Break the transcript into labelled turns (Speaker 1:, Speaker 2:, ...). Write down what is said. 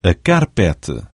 Speaker 1: a carpete.